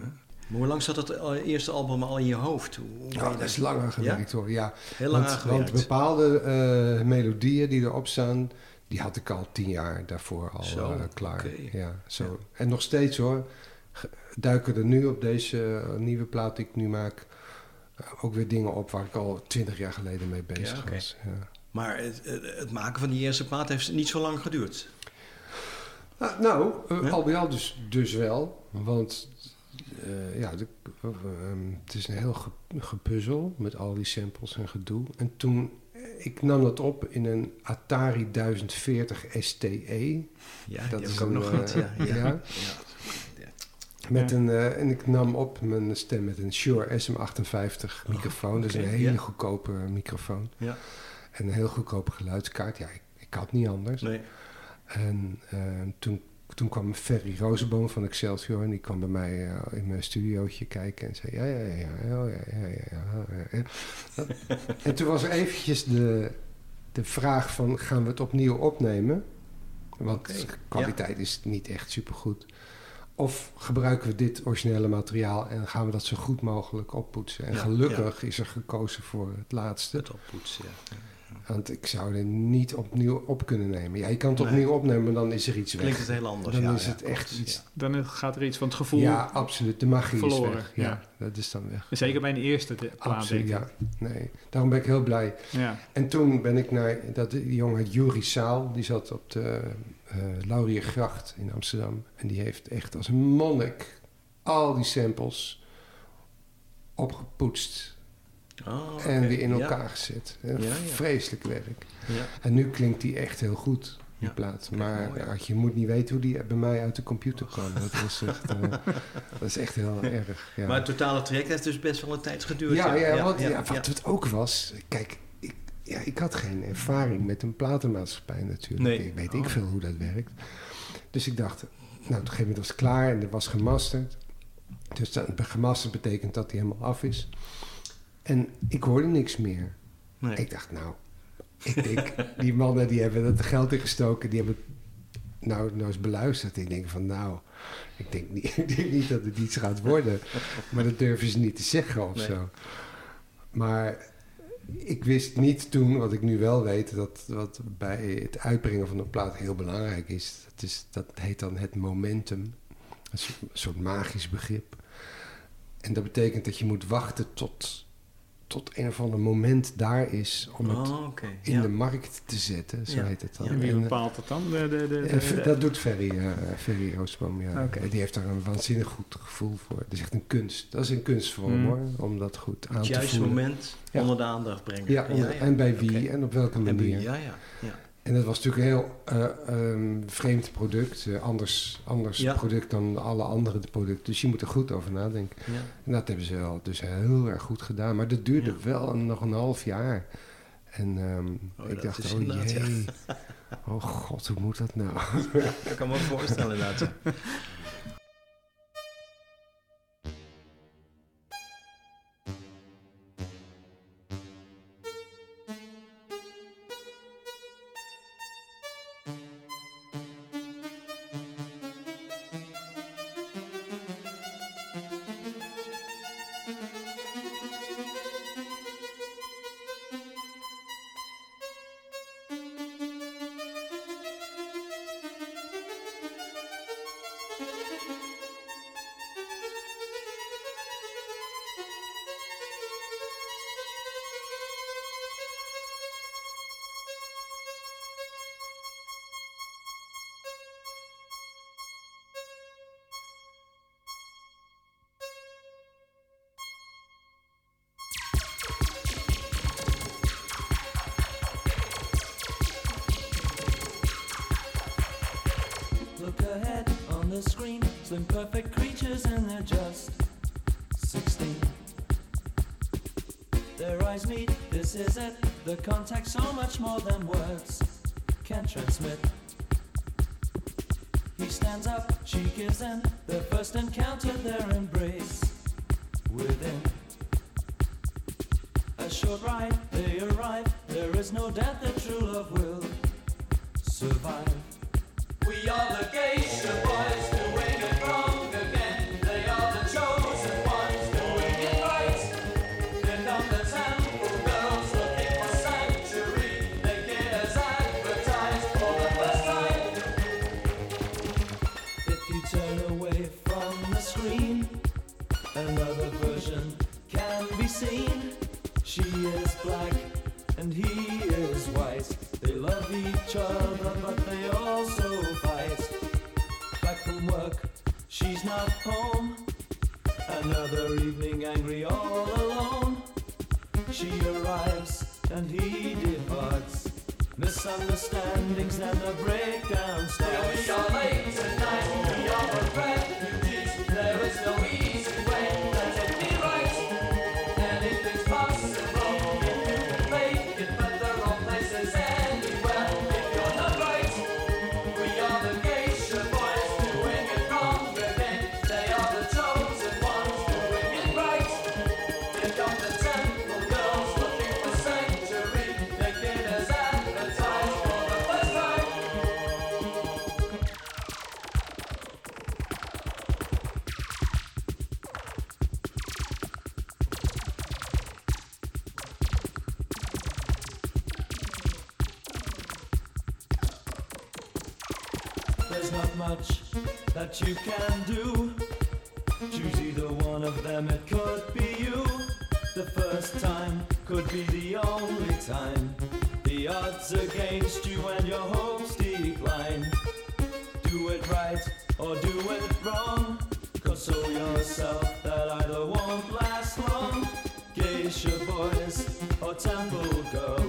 Maar hoe lang zat het eh, eerste album al in je hoofd? Hoe, Nou, dat is lang aan gewerkt hoor. Ja, Heel lang want, want bepaalde eh, melodieën die erop staan, die had ik al tien jaar daarvoor al Zo, eh, klaar. Ja, zo. En nog steeds hoor, duiken er nu op deze nieuwe plaat die ik nu maak ook weer dingen op waar ik al twintig jaar geleden mee bezig Ja, was. Ja. Maar het, maken van die eerste plaat heeft niet zo lang geduurd. Nou, nou Ja? al bij al dus, dus wel. Want eh, ja, de- eh, ehm, het is een heel ge, gepuzzel met al die samples en gedoe. En toen, eh, ik nam dat op in een Atari 1040 STE. Ja, Dat die is ook een, nog eh. Ja, ja. ja. ja. Met Ja. een, eh, en ik nam op mijn stem met een Shure SM58 microfoon. dus oké, een hele ja. goedkope microfoon. Ja. En een heel goedkope geluidskaart. Ja, ik, ik had niet anders. Nee. En eh, toen, toen kwam Ferry Rozenboom van Excelsior en die kwam bij mij eh, in mijn studiootje kijken en zei: Ja, ja, ja, ja, oh, ja, ja, ja, ja. En toen was er eventjes de, de vraag: van, Gaan we het opnieuw opnemen? Want de kwaliteit is niet echt supergoed. Of gebruiken we dit originele materiaal en gaan we dat zo goed mogelijk oppoetsen? En Ja, gelukkig is er gekozen voor het laatste. Het oppoetsen, ja. Want ik zou er niet opnieuw op kunnen nemen. Ja, je kan het Nee. opnieuw opnemen, maar dan is er iets weg. Klinkt het heel anders. Dan ja, is ja, het echt iets- ja. Dan gaat er iets van het gevoel. Ja, absoluut. De magie verloren, is weg. Ja, ja. dat is dan weg. Zeker bij de eerste plaat, ja. Nee, daarom ben ik heel blij. Ja. En toen ben ik naar... Dat, die jongen Juri Saal. Die zat op de eh Lauriergracht in Amsterdam. En die heeft echt als een monnik al die samples opgepoetst. Oh, en weer in Ja. elkaar gezet. Ja, ja. Vreselijk werk. Ja. En nu klinkt die echt heel goed, die plaat. Maar mooi, ja, je moet niet weten hoe die bij mij uit de computer kwam. Dat, was echt, eh, dat is echt heel erg. Ja. Maar het totale traject heeft dus best wel een tijd geduurd. ja, ja, want, wat het ook was... Kijk, ik, ja, ik had geen ervaring met een platenmaatschappij natuurlijk. Nee. Ik weet Oh. ik veel hoe dat werkt. Dus ik dacht, nou, op een gegeven moment was het klaar en er was gemasterd. Dus dat, gemasterd betekent dat hij helemaal af is. En ik hoorde niks meer. Nee. Ik dacht, nou, ik denk, die mannen die hebben dat geld ingestoken, die hebben het nou, nou eens beluisterd. Ik denk van, nou, ik denk niet, ik denk niet dat het iets gaat worden. Maar dat durven ze niet te zeggen of Nee. zo. Maar ik wist niet toen, wat ik nu wel weet, dat wat bij het uitbrengen van een plaat heel belangrijk is. Dat, is, dat heet dan het momentum. Een soort magisch begrip. En dat betekent dat je moet wachten tot tot een of ander moment daar is om het Oh, in ja. de markt te zetten, zo Ja. heet het dan. Ja. En wie eh, bepaalt dat dan? De, de, de, de- eh, dat doet Ferry, eh, Ferry Roosboom, ja. Oké. Die heeft daar een waanzinnig goed gevoel voor. Dat is echt een kunst. Dat is een kunstvorm Mm. hoor, om dat goed aan Het te juiste voelen. moment Ja. onder de aandacht brengen. Ja, en bij wie en op welke manier. wie, ja, ja. En dat was natuurlijk een heel ehm, vreemd product, eh, anders, anders Ja. product dan alle andere producten. Dus je moet er goed over nadenken. ja. En dat hebben ze wel dus heel erg goed gedaan. Maar dat duurde Ja. wel een- nog een half jaar. En ehm, Oh, ik dacht, oh jee. Oh god, hoe moet dat nou? Ik kan me ook voorstellen inderdaad. the screen, slim perfect creatures and they're just 16. Their eyes meet, this is it. The contact so much more than words can transmit. He stands up, she gives in. Their first encounter, their embrace within. A short ride, they arrive. There is no doubt that true love will survive. We are the geisha Another evening, angry all alone. She arrives and he departs. Misunderstandings and a breakdown starts. we are late tonight, that you can do. Choose either one of them, it could be you. The first time could be the only time. The odds against you and your hopes decline. Do it right or do it wrong. Console yourself that either won't last long. Geisha boys or temple girls,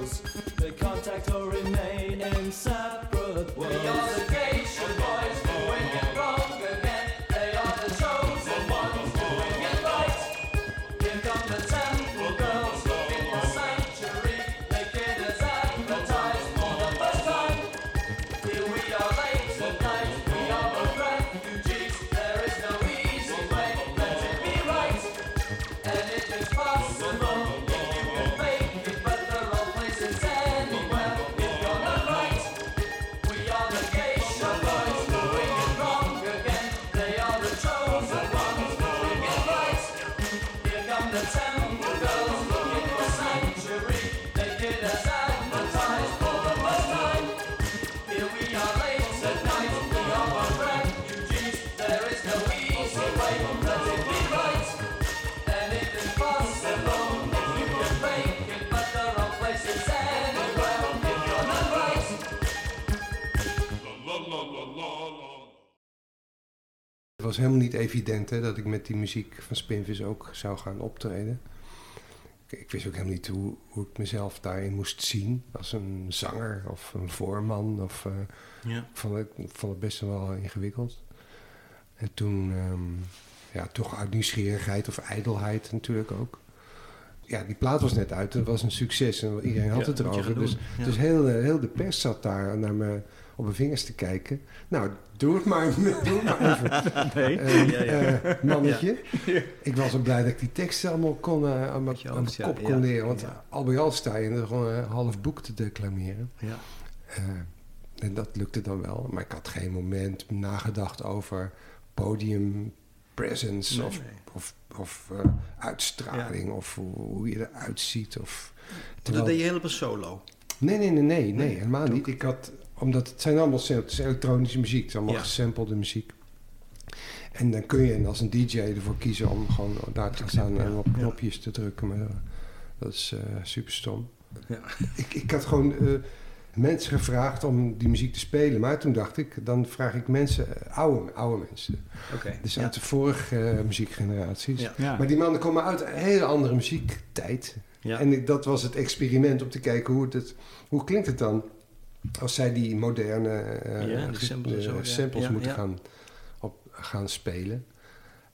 Het was helemaal niet evident hè, dat ik met die muziek van Spinvis ook zou gaan optreden. Ik, wist ook helemaal niet hoe, ik mezelf daarin moest zien. Als een zanger of een voorman. Of, eh, ja. vond ik vond het best wel ingewikkeld. En toen, ehm, ja, toch uit nieuwsgierigheid of ijdelheid natuurlijk ook. Ja, die plaat was net uit. Het was een succes en iedereen had Ja, het erover. Dus. Ja. dus heel, eh, heel de pers zat daar naar me op mijn vingers te kijken. Nou, doe het maar, doe het maar even. Nee. Ja, ja. eh, mannetje. Ik was zo blij dat ik die teksten allemaal kon, eh, aan mijn kop kon leren. Want al bij al sta je er gewoon een half boek te declameren. Ja. En dat lukte dan wel. Maar ik had geen moment nagedacht over podium presence Nee, of, nee. of, of eh, uitstraling of hoe, je eruit ziet. Of, Dat deed je helemaal solo. Nee, nee, nee, nee, nee, helemaal niet. Ik had, omdat het zijn allemaal sam- het is elektronische muziek, het is allemaal Ja. gesampelde muziek. En dan kun je als een DJ ervoor kiezen om gewoon daar te gaan staan en op knopjes te drukken. Maar eh, dat is super stom. Ja. Ik, ik had gewoon eh, mensen gevraagd om die muziek te spelen. Maar toen dacht ik, dan vraag ik mensen, eh, oude, oude mensen. Oké. Dus Ja. uit de vorige eh, muziekgeneraties. Ja. Ja. Maar die mannen komen uit een hele andere muziektijd. Ja. En ik, dat was het experiment om te kijken hoe, het, hoe klinkt het dan als zij die moderne eh, Ja, die ge- samples samples Ja, moeten ja. Gaan, op, gaan spelen.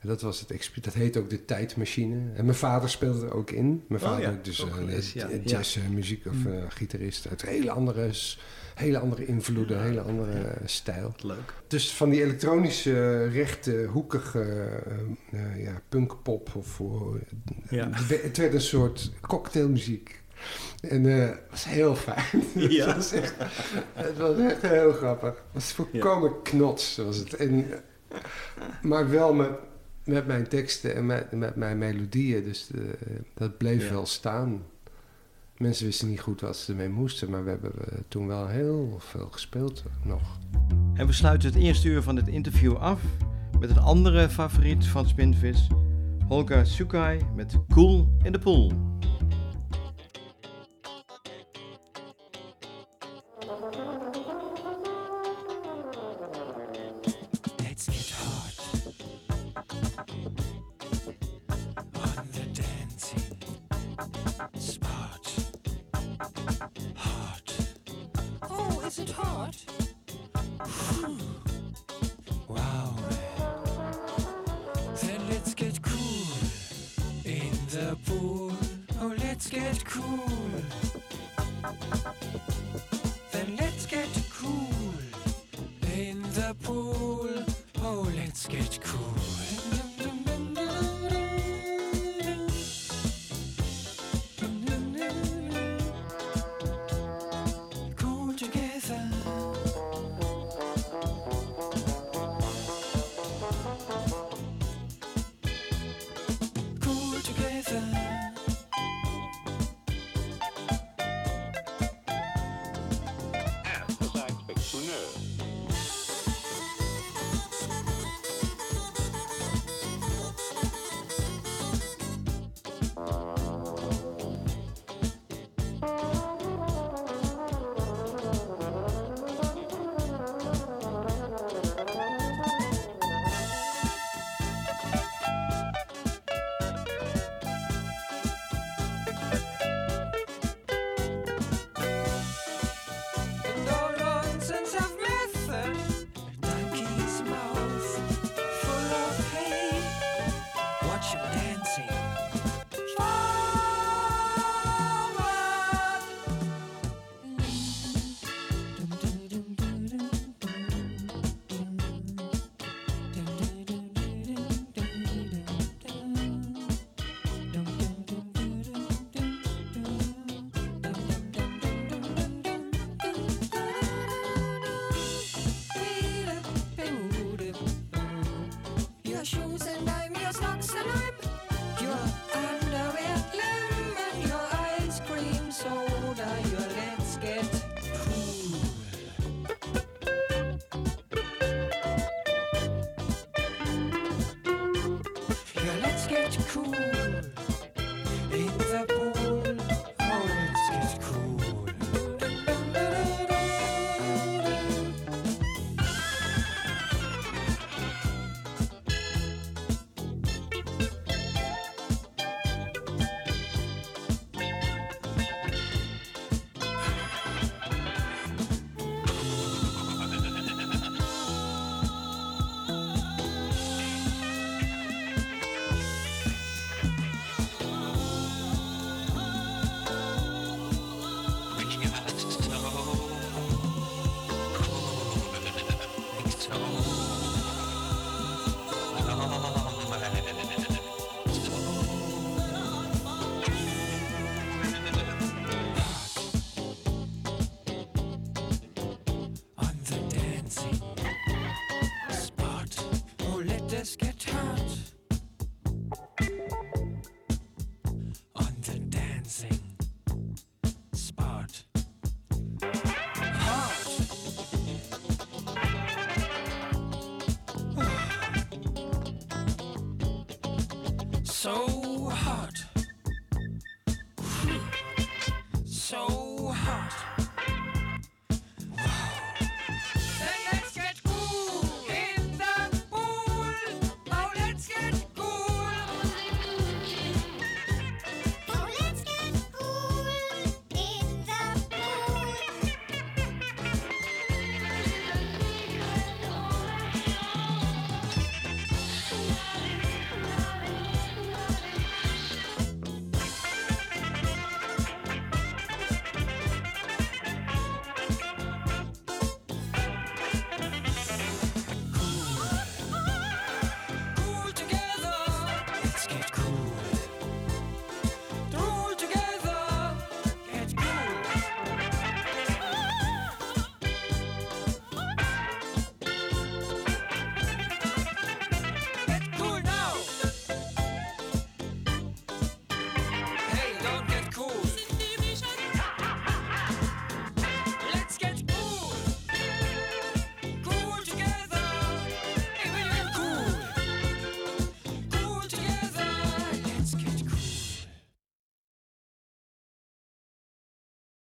En dat was het. Dat heet ook de tijdmachine. En mijn vader speelde er ook in. Mijn Oh vader ja, dus ook een geweest, ja. eh, jazzmuziek of eh, gitarist uit hele andere, hele andere invloeden, hele andere stijl. Leuk. Dus van die elektronische, rechte, hoekige eh, ja, punkpop. Of, Ja. het werd- een soort cocktailmuziek. En eh, het was heel fijn. Ja. het, was echt, het was echt heel grappig. Het was volkomen knots. Was het. En, maar wel met, met mijn teksten en met, met mijn melodieën. Dus eh, dat bleef Ja. wel staan. Mensen wisten niet goed wat ze ermee moesten. Maar we hebben eh, toen wel heel veel gespeeld nog. En we sluiten het eerste uur van dit interview af met een andere favoriet van Spinvis, Holger Sukai met Cool in the Pool. to.